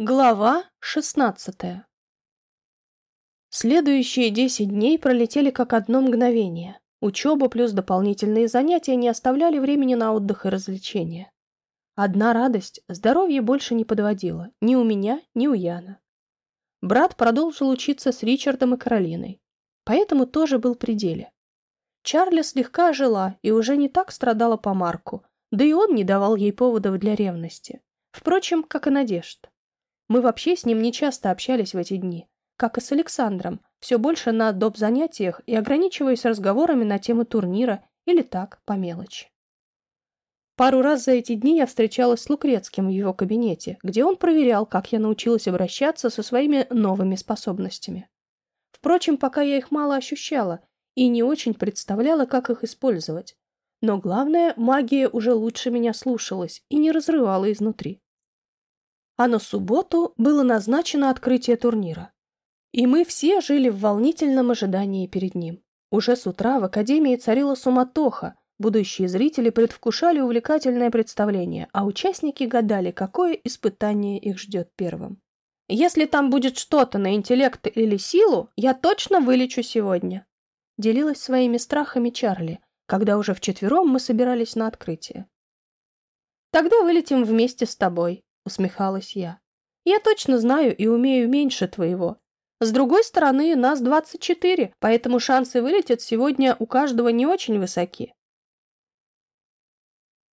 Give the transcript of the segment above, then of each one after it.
Глава шестнадцатая Следующие десять дней пролетели как одно мгновение. Учеба плюс дополнительные занятия не оставляли времени на отдых и развлечения. Одна радость – здоровье больше не подводило ни у меня, ни у Яна. Брат продолжил учиться с Ричардом и Каролиной, поэтому тоже был при деле. Чарли слегка жила и уже не так страдала по Марку, да и он не давал ей поводов для ревности. Впрочем, как и Надежд. Мы вообще с ним не часто общались в эти дни, как и с Александром, все больше на доп. занятиях и ограничиваясь разговорами на тему турнира или так, по мелочи. Пару раз за эти дни я встречалась с Лукрецким в его кабинете, где он проверял, как я научилась обращаться со своими новыми способностями. Впрочем, пока я их мало ощущала и не очень представляла, как их использовать. Но главное, магия уже лучше меня слушалась и не разрывала изнутри. А на субботу было назначено открытие турнира. И мы все жили в волнительном ожидании перед ним. Уже с утра в Академии царила суматоха, будущие зрители предвкушали увлекательное представление, а участники гадали, какое испытание их ждет первым. «Если там будет что-то на интеллект или силу, я точно вылечу сегодня», делилась своими страхами Чарли, когда уже вчетвером мы собирались на открытие. «Тогда вылетим вместе с тобой», — усмехалась я. «Я точно знаю и умею меньше твоего, с другой стороны, нас 24, поэтому шансы вылететь сегодня у каждого не очень высоки.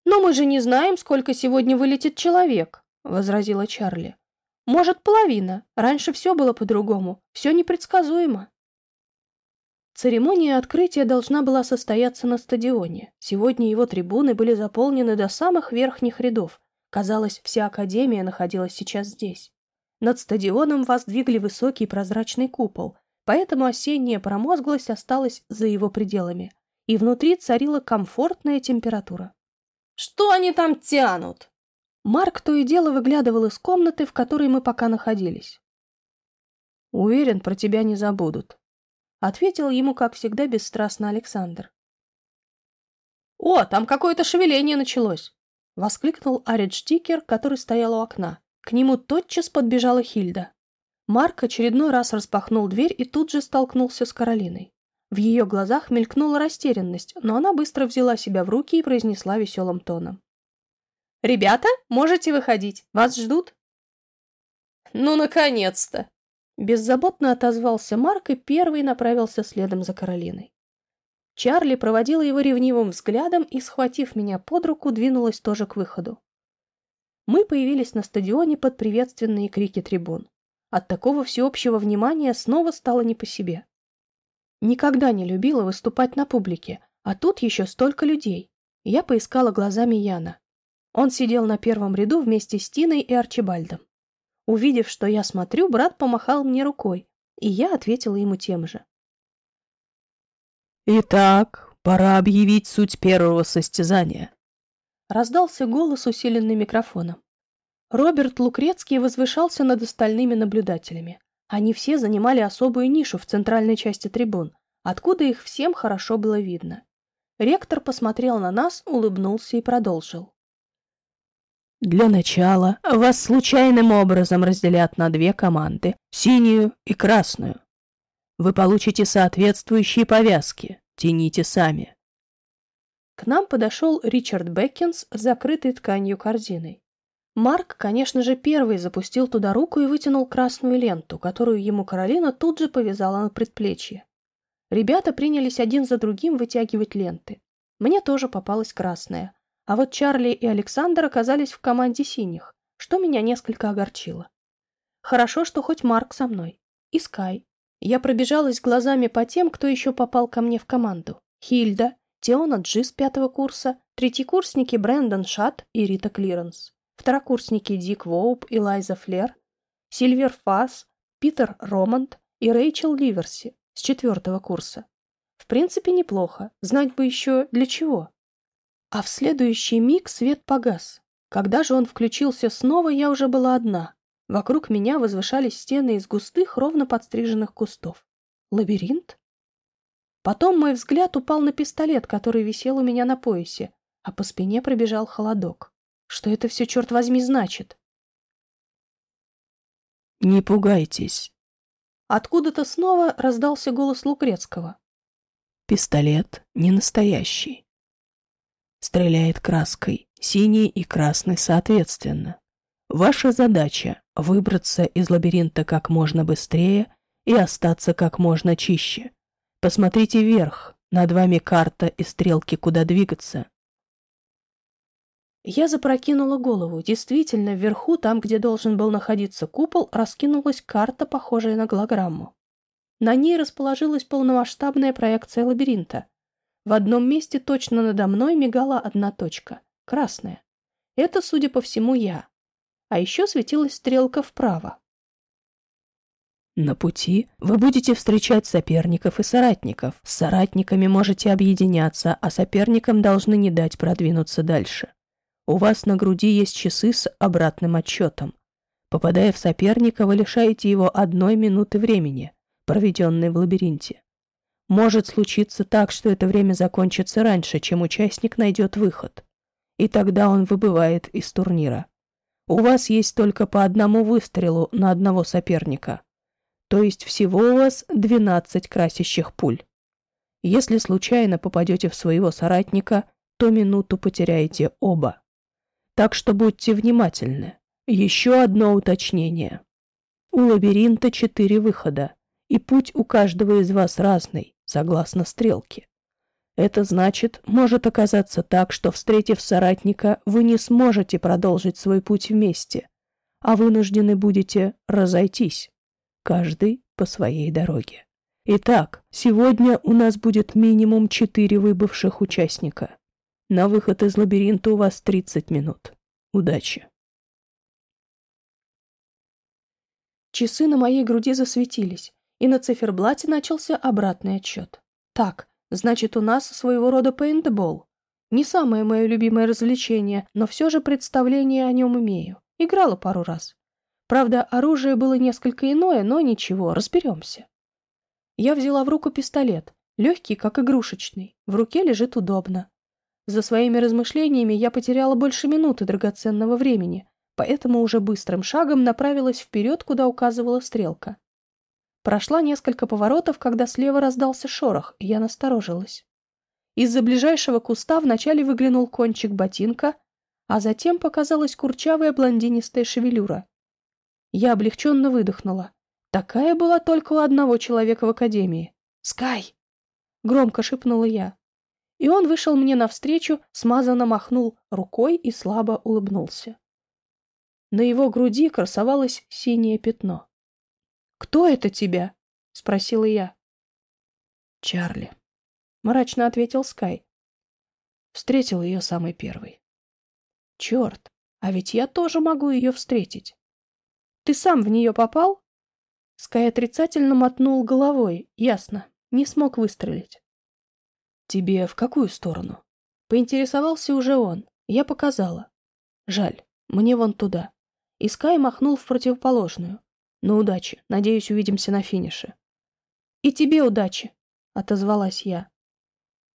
«Но мы же не знаем, сколько сегодня вылетит человек», — возразила Чарли. «Может, половина. Раньше все было по-другому. Все непредсказуемо». Церемония открытия должна была состояться на стадионе. Сегодня его трибуны были заполнены до самых верхних рядов. Казалось, вся Академия находилась сейчас здесь. Над стадионом воздвигли высокий прозрачный купол, поэтому осенняя промозглость осталась за его пределами, и внутри царила комфортная температура. «Что они там тянут?» Марк то и дело выглядывал из комнаты, в которой мы пока находились. «Уверен, про тебя не забудут», — ответил ему, как всегда, бесстрастно Александр. «О, там какое-то шевеление началось!» — воскликнул Аридж Тикер, который стоял у окна. К нему тотчас подбежала Хильда. Марк очередной раз распахнул дверь и тут же столкнулся с Каролиной. В ее глазах мелькнула растерянность, но она быстро взяла себя в руки и произнесла веселым тоном. «Ребята, можете выходить. Вас ждут». «Ну, наконец-то!» Беззаботно отозвался Марк и первый направился следом за Каролиной. Чарли проводила его ревнивым взглядом и, схватив меня под руку, двинулась тоже к выходу. Мы появились на стадионе под приветственные крики трибун. От такого всеобщего внимания снова стало не по себе. Никогда не любила выступать на публике, а тут еще столько людей. Я поискала глазами Яна. Он сидел на первом ряду вместе с Тиной и Арчибальдом. Увидев, что я смотрю, брат помахал мне рукой, и я ответила ему тем же. «Итак, пора объявить суть первого состязания», Раздался голос, усиленный микрофоном. Роберт Лукрецкий возвышался над остальными наблюдателями. Они все занимали особую нишу в центральной части трибун, откуда их всем хорошо было видно. Ректор посмотрел на нас, улыбнулся и продолжил. Для начала вас случайным образом разделят на две команды – синюю и красную. Вы получите соответствующие повязки, тяните сами. К нам подошел Ричард Беккинс с закрытой тканью корзиной. Марк, конечно же, первый запустил туда руку и вытянул красную ленту, которую ему Каролина тут же повязала на предплечье. Ребята принялись один за другим вытягивать ленты. Мне тоже попалась красная. А вот Чарли и Александр оказались в команде синих, что меня несколько огорчило. Хорошо, что хоть Марк со мной. И Скай. Я пробежалась глазами по тем, кто еще попал ко мне в команду. Хильда, Теона Джи с пятого курса, третьекурсники Брэндон Шат и Рита Клиренс, второкурсники Дик Воуп и Лайза Флер, Сильвер Фарс, Питер Романд и Рэйчел Ливерси с четвертого курса. В принципе, неплохо. Знать бы еще для чего. А в следующий миг свет погас. Когда же он включился снова, я уже была одна. Вокруг меня возвышались стены из густых, ровно подстриженных кустов. Лабиринт? Потом мой взгляд упал на пистолет, который висел у меня на поясе, а по спине пробежал холодок. Что это все, черт возьми, значит? Не пугайтесь. Откуда-то снова раздался голос Лукрецкого. Пистолет не настоящий. Стреляет краской, синий и красный соответственно. Ваша задача — выбраться из лабиринта как можно быстрее и остаться как можно чище. Посмотрите вверх, над вами карта и стрелки, куда двигаться. Я запрокинула голову. Действительно, вверху, там, где должен был находиться купол, раскинулась карта, похожая на голограмму. На ней расположилась полномасштабная проекция лабиринта. В одном месте точно надо мной мигала одна точка — красная. Это, судя по всему, я. А еще светилась стрелка вправо. На пути вы будете встречать соперников и соратников. С соратниками можете объединяться, а соперникам должны не дать продвинуться дальше. У вас на груди есть часы с обратным отсчетом. Попадая в соперника, вы лишаете его одной минуты времени, проведенной в лабиринте. Может случиться так, что это время закончится раньше, чем участник найдет выход. И тогда он выбывает из турнира. У вас есть только по одному выстрелу на одного соперника. То есть всего у вас 12 красящих пуль. Если случайно попадете в своего соратника, то минуту потеряете оба. Так что будьте внимательны. Еще одно уточнение. У лабиринта четыре выхода, и путь у каждого из вас разный, согласно стрелке. Это значит, может оказаться так, что, встретив соратника, вы не сможете продолжить свой путь вместе, а вынуждены будете разойтись, каждый по своей дороге. Итак, сегодня у нас будет минимум четыре выбывших участника. На выход из лабиринта у вас 30 минут. Удачи. Часы на моей груди засветились, и на циферблате начался обратный отсчет. Так, значит, у нас своего рода пейнтбол. Не самое мое любимое развлечение, но все же представление о нем имею. Играла пару раз. Правда, оружие было несколько иное, но ничего, разберемся. Я взяла в руку пистолет, легкий, как игрушечный, в руке лежит удобно. За своими размышлениями я потеряла больше минуты драгоценного времени, поэтому уже быстрым шагом направилась вперед, куда указывала стрелка. Прошла несколько поворотов, когда слева раздался шорох, и я насторожилась. Из-за ближайшего куста вначале выглянул кончик ботинка, а затем показалась курчавая блондинистая шевелюра. Я облегченно выдохнула. Такая была только у одного человека в академии. «Скай!» — громко шепнула я. И он вышел мне навстречу, смазанно махнул рукой и слабо улыбнулся. На его груди красовалось синее пятно. «Кто это тебя?» — спросила я. «Чарли», — мрачно ответил Скай. Встретил ее самый первый. «Черт, а ведь я тоже могу ее встретить. Ты сам в нее попал?» Скай отрицательно мотнул головой. Ясно, не смог выстрелить. «Тебе в какую сторону?» Поинтересовался уже он. Я показала. Жаль, мне вон туда. И Скай махнул в противоположную. Но удачи. Надеюсь, увидимся на финише. И тебе удачи, отозвалась я.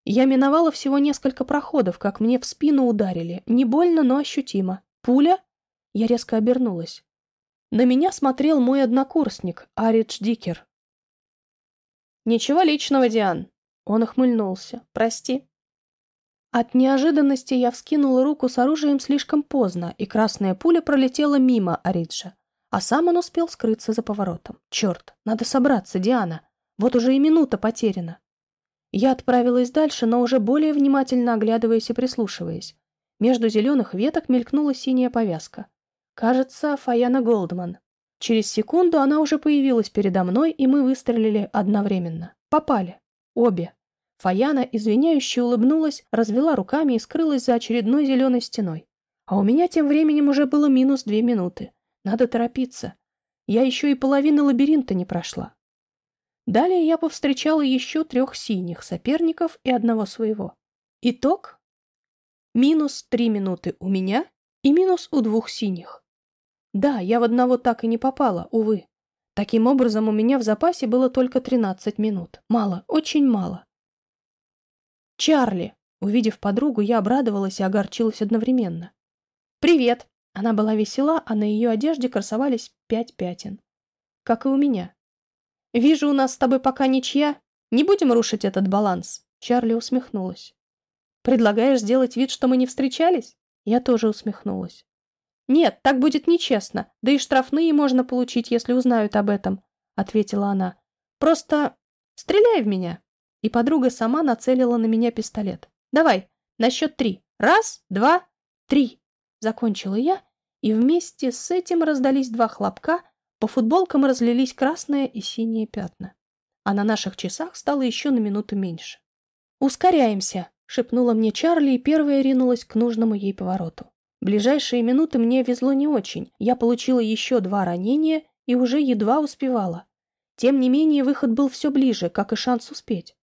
Я миновала всего несколько проходов, как мне в спину ударили. Не больно, но ощутимо. Пуля? Я резко обернулась. На меня смотрел мой однокурсник, Аридж Дикер. «Ничего личного, Диан», он охмыльнулся. «Прости». От неожиданности я вскинула руку с оружием слишком поздно, и красная пуля пролетела мимо Ариджа. А сам он успел скрыться за поворотом. Черт, надо собраться, Диана. Вот уже и минута потеряна. Я отправилась дальше, но уже более внимательно оглядываясь и прислушиваясь. Между зеленых веток мелькнула синяя повязка. Кажется, Фаяна Голдман. Через секунду она уже появилась передо мной, и мы выстрелили одновременно. Попали. Обе. Фаяна, извиняюще улыбнулась, развела руками и скрылась за очередной зеленой стеной. А у меня тем временем уже было минус две минуты. Надо торопиться. Я еще и половины лабиринта не прошла. Далее я повстречала еще трех синих соперников и одного своего. Итог? Минус три минуты у меня и минус у двух синих. Да, я в одного так и не попала, увы. Таким образом, у меня в запасе было только 13 минут. Мало, очень мало. «Чарли!» Увидев подругу, я обрадовалась и огорчилась одновременно. «Привет!» Она была весела, а на ее одежде красовались пять пятен. как и у меня. Вижу, у нас с тобой пока ничья. Не будем рушить этот баланс. Чарли усмехнулась. Предлагаешь сделать вид, что мы не встречались? Я тоже усмехнулась. Нет, так будет нечестно. Да и штрафные можно получить, если узнают об этом, ответила она. Просто стреляй в меня. И подруга сама нацелила на меня пистолет. Давай, на счет три. Раз, два, три. Закончила я, и вместе с этим раздались два хлопка, по футболкам разлились красные и синие пятна. А на наших часах стало еще на минуту меньше. «Ускоряемся!» — шепнула мне Чарли и первая ринулась к нужному ей повороту. Ближайшие минуты мне везло не очень. Я получила еще два ранения и уже едва успевала. Тем не менее, выход был все ближе, как и шанс успеть.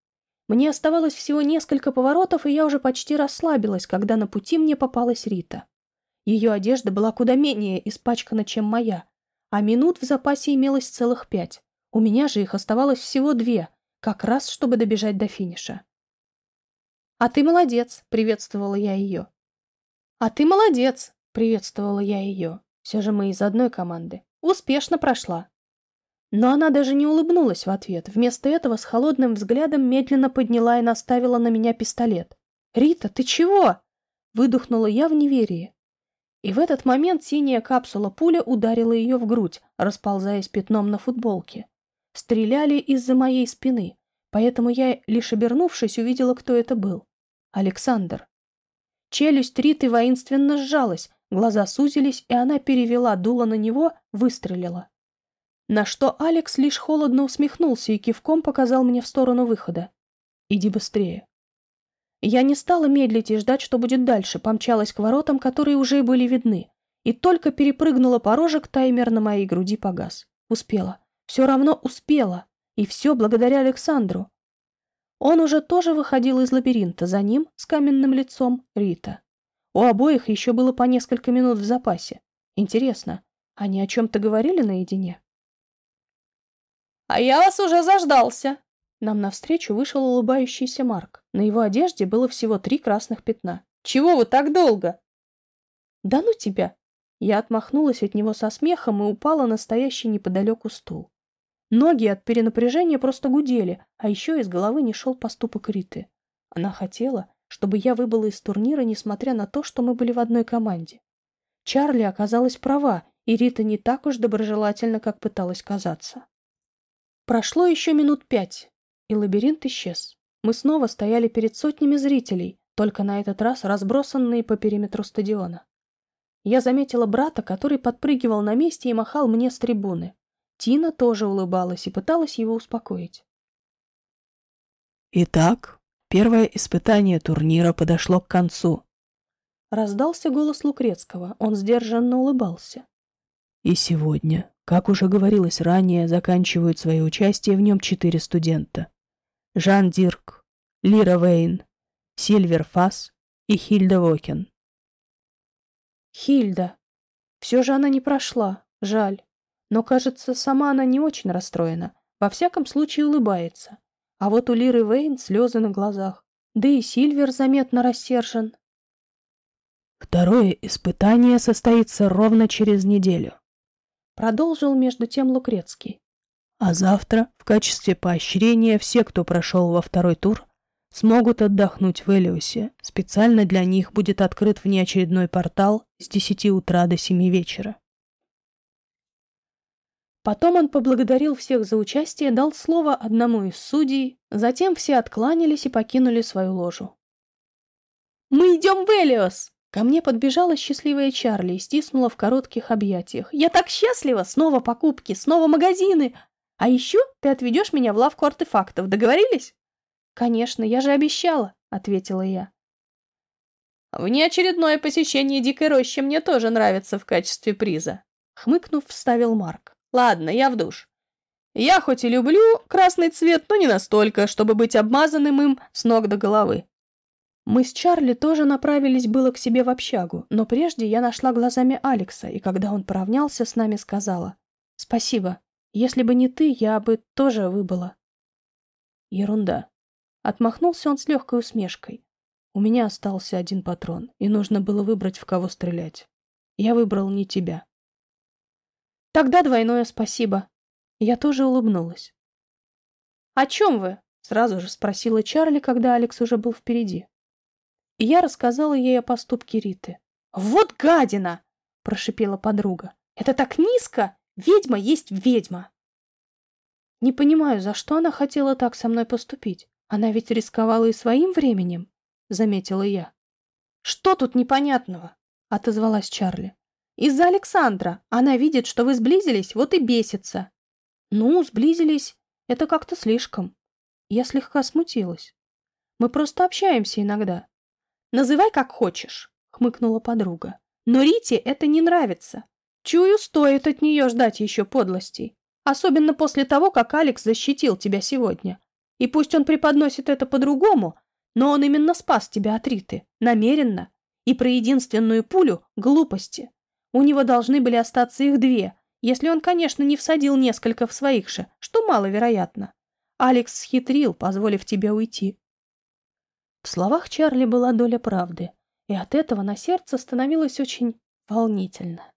Мне оставалось всего несколько поворотов, и я уже почти расслабилась, когда на пути мне попалась Рита. Ее одежда была куда менее испачкана, чем моя, а минут в запасе имелось целых пять. У меня же их оставалось всего две, как раз, чтобы добежать до финиша. «А ты молодец!» — приветствовала я ее. «А ты молодец!» — приветствовала я ее. Все же мы из одной команды. Успешно прошла. Но она даже не улыбнулась в ответ. Вместо этого с холодным взглядом медленно подняла и наставила на меня пистолет. «Рита, ты чего?» — выдохнула я в неверии. И в этот момент синяя капсула пуля ударила ее в грудь, расползаясь пятном на футболке. Стреляли из-за моей спины, поэтому я, лишь обернувшись, увидела, кто это был. Александр. Челюсть Риты воинственно сжалась, глаза сузились, и она перевела дуло на него, выстрелила. На что Алекс лишь холодно усмехнулся и кивком показал мне в сторону выхода. «Иди быстрее». Я не стала медлить и ждать, что будет дальше, помчалась к воротам, которые уже были видны, и только перепрыгнула порожек, таймер на моей груди погас. Успела. Все равно успела. И все благодаря Александру. Он уже тоже выходил из лабиринта, за ним, с каменным лицом, Рита. У обоих еще было по несколько минут в запасе. Интересно, они о чем-то говорили наедине? «А я вас уже заждался!» Нам навстречу вышел улыбающийся Марк. На его одежде было всего три красных пятна. «Чего вы так долго?» «Да ну тебя!» Я отмахнулась от него со смехом и упала на стоящий неподалеку стул. Ноги от перенапряжения просто гудели, а еще из головы не шел поступок Риты. Она хотела, чтобы я выбыла из турнира, несмотря на то, что мы были в одной команде. Чарли оказалась права, и Рита не так уж доброжелательна, как пыталась казаться. Прошло еще минут пять, и лабиринт исчез. Мы снова стояли перед сотнями зрителей, только на этот раз разбросанные по периметру стадиона. Я заметила брата, который подпрыгивал на месте и махал мне с трибуны. Тина тоже улыбалась и пыталась его успокоить. «Итак, первое испытание турнира подошло к концу». Раздался голос Лукрецкого, он сдержанно улыбался. «И сегодня, как уже говорилось ранее, заканчивают свое участие в нем четыре студента. Жан Дирк, Лира Вейн, Сильвер Фас и Хильда Вокен. Хильда. Все же она не прошла. Жаль. Но, кажется, сама она не очень расстроена. Во всяком случае улыбается. А вот у Лиры Вейн слезы на глазах. Да и Сильвер заметно рассержен. Второе испытание состоится ровно через неделю. Продолжил между тем Лукрецкий. А завтра, в качестве поощрения, все, кто прошел во второй тур, смогут отдохнуть в Элиусе. Специально для них будет открыт внеочередной портал с 10 утра до 7 вечера. Потом он поблагодарил всех за участие, дал слово одному из судей, затем все откланялись и покинули свою ложу. «Мы идем в Элиос!» Ко мне подбежала счастливая Чарли и стиснула в коротких объятиях. «Я так счастлива! Снова покупки, снова магазины! А еще ты отведешь меня в лавку артефактов, договорились? Конечно, я же обещала, ответила я. Внеочередное посещение дикой рощи мне тоже нравится в качестве приза. Хмыкнув, вставил Марк. Ладно, я в душ. Я хоть и люблю красный цвет, но не настолько, чтобы быть обмазанным им с ног до головы. Мы с Чарли тоже направились было к себе в общагу, но прежде я нашла глазами Алекса, и когда он поравнялся с нами, сказала «Спасибо, если бы не ты, я бы тоже выбыла. Ерунда. Отмахнулся он с легкой усмешкой. У меня остался один патрон, и нужно было выбрать, в кого стрелять. Я выбрал не тебя. Тогда двойное спасибо. Я тоже улыбнулась. «О чем вы?» — сразу же спросила Чарли, когда Алекс уже был впереди. И я рассказала ей о поступке Риты. «Вот гадина!» — прошипела подруга. «Это так низко! Ведьма есть ведьма!» Не понимаю, за что она хотела так со мной поступить. Она ведь рисковала и своим временем, — заметила я. «Что тут непонятного?» — отозвалась Чарли. «Из-за Александра. Она видит, что вы сблизились, вот и бесится». «Ну, сблизились. Это как-то слишком». Я слегка смутилась. «Мы просто общаемся иногда». «Называй как хочешь», — хмыкнула подруга. «Но Рите это не нравится. Чую, стоит от нее ждать еще подлостей. Особенно после того, как Алекс защитил тебя сегодня. И пусть он преподносит это по-другому, но он именно спас тебя от Риты. Намеренно. И про единственную пулю — глупости. У него должны были остаться их две, если он, конечно, не всадил несколько в своих же, что маловероятно. Алекс схитрил, позволив тебе уйти. В словах Чарли была доля правды, и от этого на сердце становилось очень волнительно.